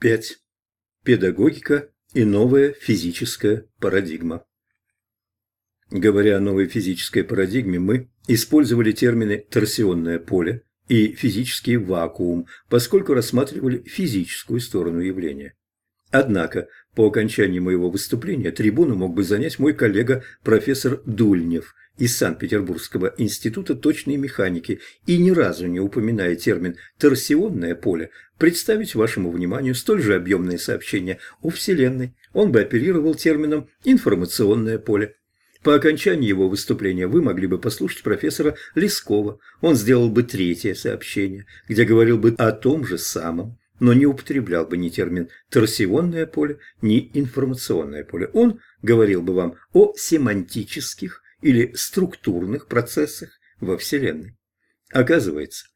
5. Педагогика и новая физическая парадигма. Говоря о новой физической парадигме, мы использовали термины «торсионное поле» и «физический вакуум», поскольку рассматривали физическую сторону явления. Однако, по окончании моего выступления трибуну мог бы занять мой коллега профессор Дульнев из Санкт-Петербургского института точной механики и ни разу не упоминая термин «торсионное поле», представить вашему вниманию столь же объемное сообщение о Вселенной. Он бы оперировал термином «информационное поле». По окончании его выступления вы могли бы послушать профессора Лескова. Он сделал бы третье сообщение, где говорил бы о том же самом, но не употреблял бы ни термин «торсионное поле», ни «информационное поле». Он говорил бы вам о семантических или структурных процессах во Вселенной. Оказывается,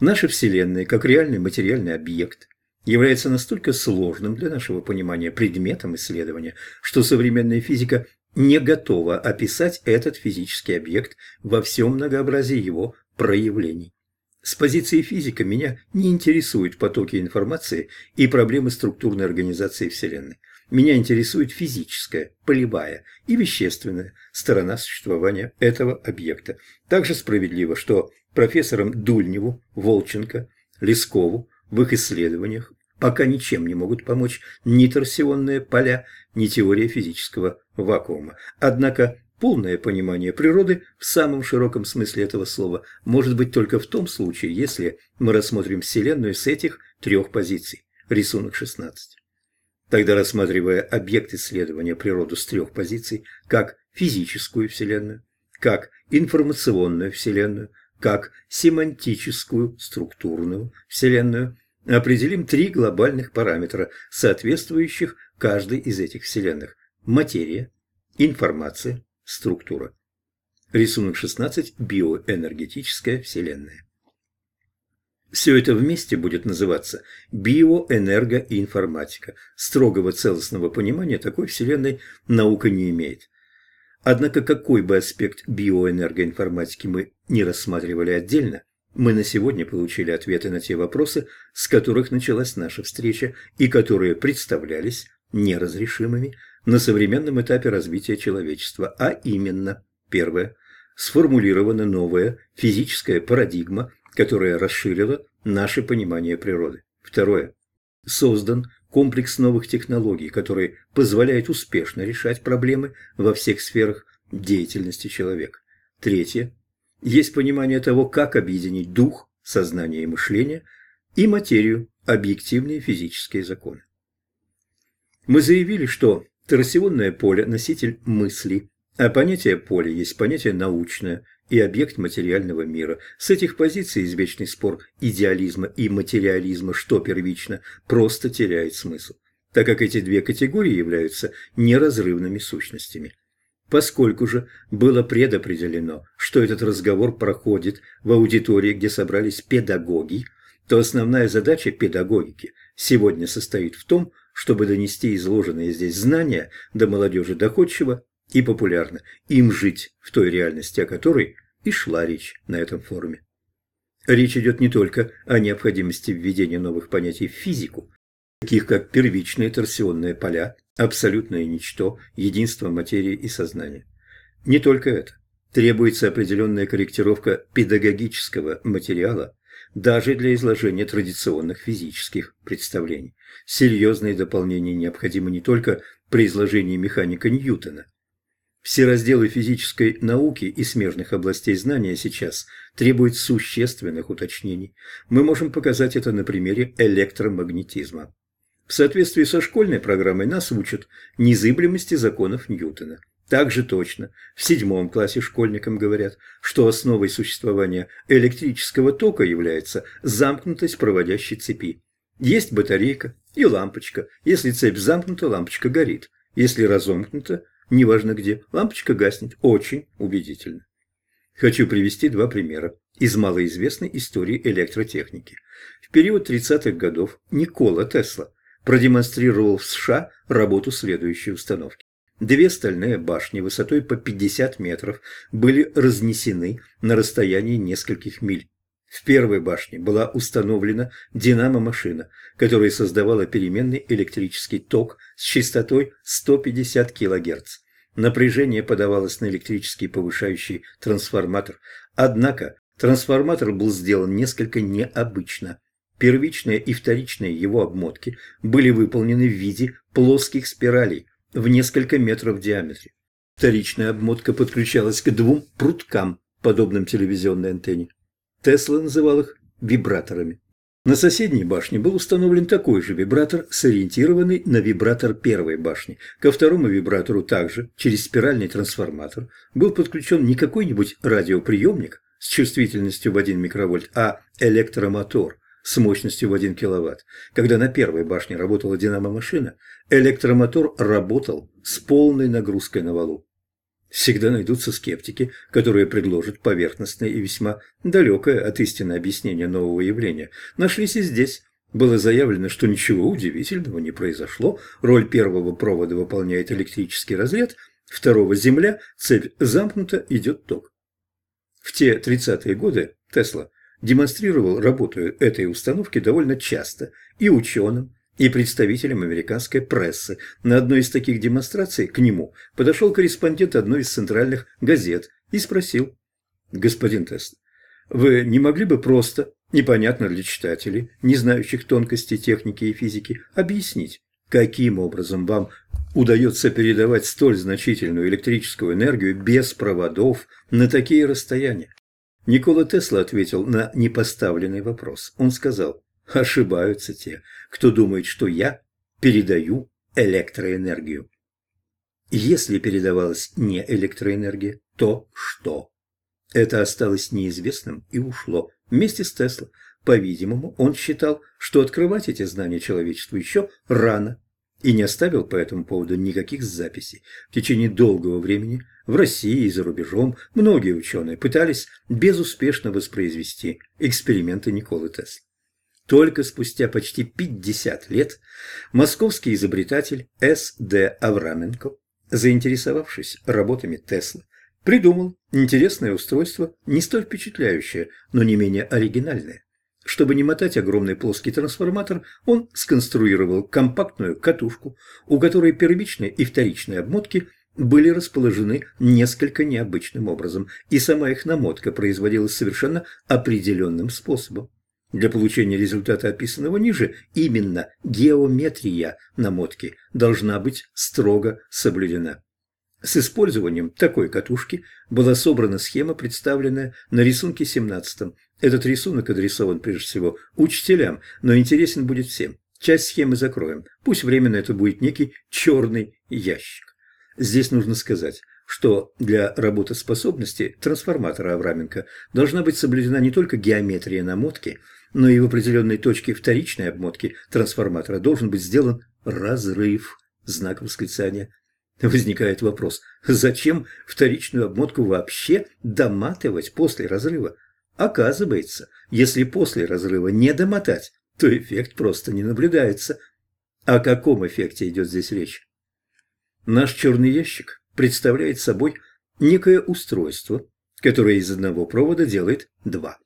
наша Вселенная, как реальный материальный объект, является настолько сложным для нашего понимания предметом исследования, что современная физика не готова описать этот физический объект во всем многообразии его проявлений. С позиции физика меня не интересуют потоки информации и проблемы структурной организации Вселенной. Меня интересует физическая, полевая и вещественная сторона существования этого объекта. Также справедливо, что профессорам Дульневу, Волченко, Лескову в их исследованиях пока ничем не могут помочь ни торсионные поля, ни теория физического вакуума. Однако полное понимание природы в самом широком смысле этого слова может быть только в том случае, если мы рассмотрим Вселенную с этих трех позиций. Рисунок 16. Тогда, рассматривая объект исследования природу с трех позиций, как физическую Вселенную, как информационную Вселенную, как семантическую структурную Вселенную, определим три глобальных параметра, соответствующих каждой из этих Вселенных – материя, информация, структура. Рисунок 16. Биоэнергетическая Вселенная. Все это вместе будет называться биоэнергоинформатика. Строгого целостного понимания такой Вселенной наука не имеет. Однако какой бы аспект биоэнергоинформатики мы не рассматривали отдельно, мы на сегодня получили ответы на те вопросы, с которых началась наша встреча и которые представлялись неразрешимыми на современном этапе развития человечества, а именно, первое, сформулирована новая физическая парадигма которая расширила наше понимание природы. Второе. Создан комплекс новых технологий, который позволяет успешно решать проблемы во всех сферах деятельности человека. Третье. Есть понимание того, как объединить дух, сознание и мышление и материю, объективные физические законы. Мы заявили, что торсионное поле – носитель мысли, а понятие поля есть понятие научное, и объект материального мира. С этих позиций извечный спор идеализма и материализма, что первично, просто теряет смысл, так как эти две категории являются неразрывными сущностями. Поскольку же было предопределено, что этот разговор проходит в аудитории, где собрались педагоги, то основная задача педагогики сегодня состоит в том, чтобы донести изложенные здесь знания до молодежи доходчиво и популярно, им жить в той реальности, о которой и шла речь на этом форуме. Речь идет не только о необходимости введения новых понятий в физику, таких как первичные торсионные поля, абсолютное ничто, единство материи и сознания. Не только это. Требуется определенная корректировка педагогического материала даже для изложения традиционных физических представлений. Серьезные дополнения необходимы не только при изложении механика Ньютона, все разделы физической науки и смежных областей знания сейчас требуют существенных уточнений. Мы можем показать это на примере электромагнетизма. В соответствии со школьной программой нас учат незыблемости законов Ньютона. Также точно в седьмом классе школьникам говорят, что основой существования электрического тока является замкнутость проводящей цепи. Есть батарейка и лампочка. Если цепь замкнута, лампочка горит. Если разомкнута, неважно где, лампочка гаснет. Очень убедительно. Хочу привести два примера из малоизвестной истории электротехники. В период 30-х годов Никола Тесла продемонстрировал в США работу следующей установки. Две стальные башни высотой по 50 метров были разнесены на расстоянии нескольких миль. В первой башне была установлена динамо-машина, которая создавала переменный электрический ток с частотой 150 кГц. Напряжение подавалось на электрический повышающий трансформатор. Однако трансформатор был сделан несколько необычно. Первичные и вторичные его обмотки были выполнены в виде плоских спиралей в несколько метров в диаметре. Вторичная обмотка подключалась к двум пруткам, подобным телевизионной антенне. Тесла называл их вибраторами. На соседней башне был установлен такой же вибратор, сориентированный на вибратор первой башни. Ко второму вибратору также, через спиральный трансформатор, был подключен не какой-нибудь радиоприемник с чувствительностью в 1 микровольт, а электромотор с мощностью в 1 киловатт. Когда на первой башне работала динамо-машина, электромотор работал с полной нагрузкой на валу. Всегда найдутся скептики, которые предложат поверхностное и весьма далекое от истины объяснение нового явления. Нашлись и здесь. Было заявлено, что ничего удивительного не произошло, роль первого провода выполняет электрический разряд, второго – земля, цепь замкнута, идет ток. В те 30-е годы Тесла демонстрировал работу этой установки довольно часто и ученым, и представителем американской прессы. На одной из таких демонстраций к нему подошел корреспондент одной из центральных газет и спросил, «Господин Тесла, вы не могли бы просто, непонятно для читателей, не знающих тонкости техники и физики, объяснить, каким образом вам удается передавать столь значительную электрическую энергию без проводов на такие расстояния?» Никола Тесла ответил на непоставленный вопрос. Он сказал, Ошибаются те, кто думает, что я передаю электроэнергию. Если передавалась не электроэнергия, то что? Это осталось неизвестным и ушло вместе с Тесло. По-видимому, он считал, что открывать эти знания человечеству еще рано, и не оставил по этому поводу никаких записей. В течение долгого времени в России и за рубежом многие ученые пытались безуспешно воспроизвести эксперименты Николы Тесла. Только спустя почти 50 лет московский изобретатель С. Д. Авраменко, заинтересовавшись работами Тесла, придумал интересное устройство, не столь впечатляющее, но не менее оригинальное. Чтобы не мотать огромный плоский трансформатор, он сконструировал компактную катушку, у которой первичные и вторичные обмотки были расположены несколько необычным образом, и сама их намотка производилась совершенно определенным способом. Для получения результата, описанного ниже, именно геометрия намотки должна быть строго соблюдена. С использованием такой катушки была собрана схема, представленная на рисунке 17. Этот рисунок адресован прежде всего учителям, но интересен будет всем. Часть схемы закроем. Пусть временно это будет некий черный ящик. Здесь нужно сказать, что для работоспособности трансформатора Авраменко должна быть соблюдена не только геометрия намотки, но и в определенной точке вторичной обмотки трансформатора должен быть сделан разрыв. Знак восклицания. Возникает вопрос, зачем вторичную обмотку вообще доматывать после разрыва? Оказывается, если после разрыва не домотать, то эффект просто не наблюдается. О каком эффекте идет здесь речь? Наш черный ящик представляет собой некое устройство, которое из одного провода делает два.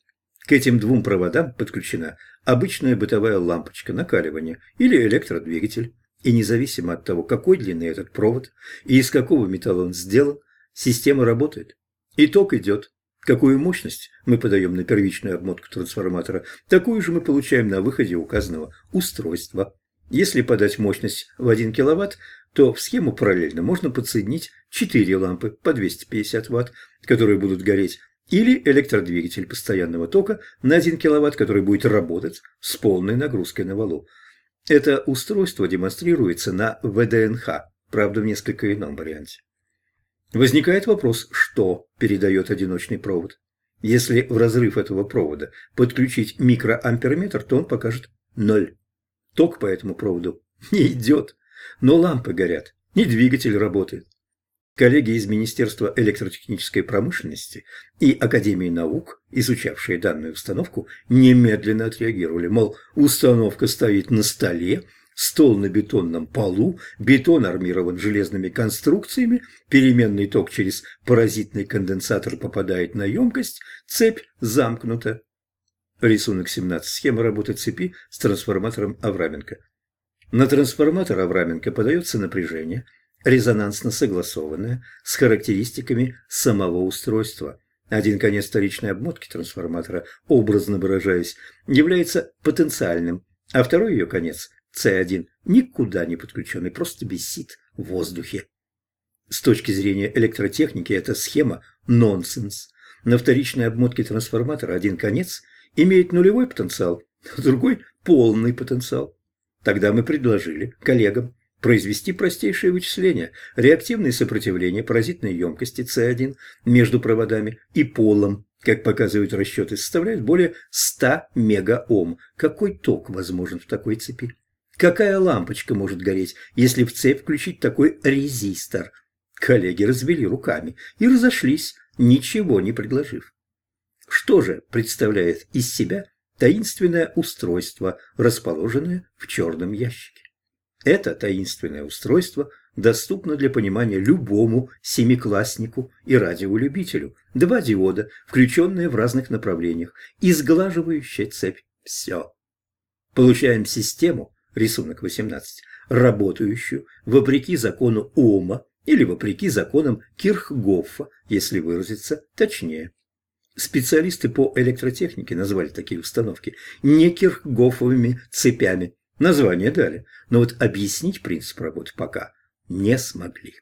К этим двум проводам подключена обычная бытовая лампочка накаливания или электродвигатель. И независимо от того, какой длины этот провод и из какого металла он сделан, система работает. И ток идет. Какую мощность мы подаем на первичную обмотку трансформатора, такую же мы получаем на выходе указанного устройства. Если подать мощность в 1 кВт, то в схему параллельно можно подсоединить 4 лампы по 250 Вт, которые будут гореть или электродвигатель постоянного тока на 1 кВт, который будет работать с полной нагрузкой на валу. Это устройство демонстрируется на ВДНХ, правда в несколько ином варианте. Возникает вопрос, что передает одиночный провод. Если в разрыв этого провода подключить микроамперметр, то он покажет ноль. Ток по этому проводу не идет, но лампы горят, и двигатель работает. Коллеги из Министерства электротехнической промышленности и Академии наук, изучавшие данную установку, немедленно отреагировали, мол, установка стоит на столе, стол на бетонном полу, бетон армирован железными конструкциями, переменный ток через паразитный конденсатор попадает на емкость, цепь замкнута. Рисунок 17. Схема работы цепи с трансформатором Авраменко. На трансформатор Авраменко подается напряжение, резонансно согласованное с характеристиками самого устройства. Один конец вторичной обмотки трансформатора, образно выражаясь, является потенциальным, а второй ее конец, C1, никуда не подключенный, просто висит в воздухе. С точки зрения электротехники эта схема – нонсенс. На вторичной обмотке трансформатора один конец имеет нулевой потенциал, другой – полный потенциал. Тогда мы предложили коллегам произвести простейшее вычисление – реактивное сопротивление паразитной емкости С1 между проводами и полом, как показывают расчеты, составляет более 100 мегаом. Какой ток возможен в такой цепи? Какая лампочка может гореть, если в цепь включить такой резистор? Коллеги развели руками и разошлись, ничего не предложив. Что же представляет из себя таинственное устройство, расположенное в черном ящике? Это таинственное устройство доступно для понимания любому семикласснику и радиолюбителю. Два диода, включенные в разных направлениях, и сглаживающая цепь. Все. Получаем систему, рисунок 18, работающую вопреки закону Ома или вопреки законам Кирхгоффа, если выразиться точнее. Специалисты по электротехнике назвали такие установки не Кирхгоффовыми цепями. Название дали, но вот объяснить принцип работы пока не смогли.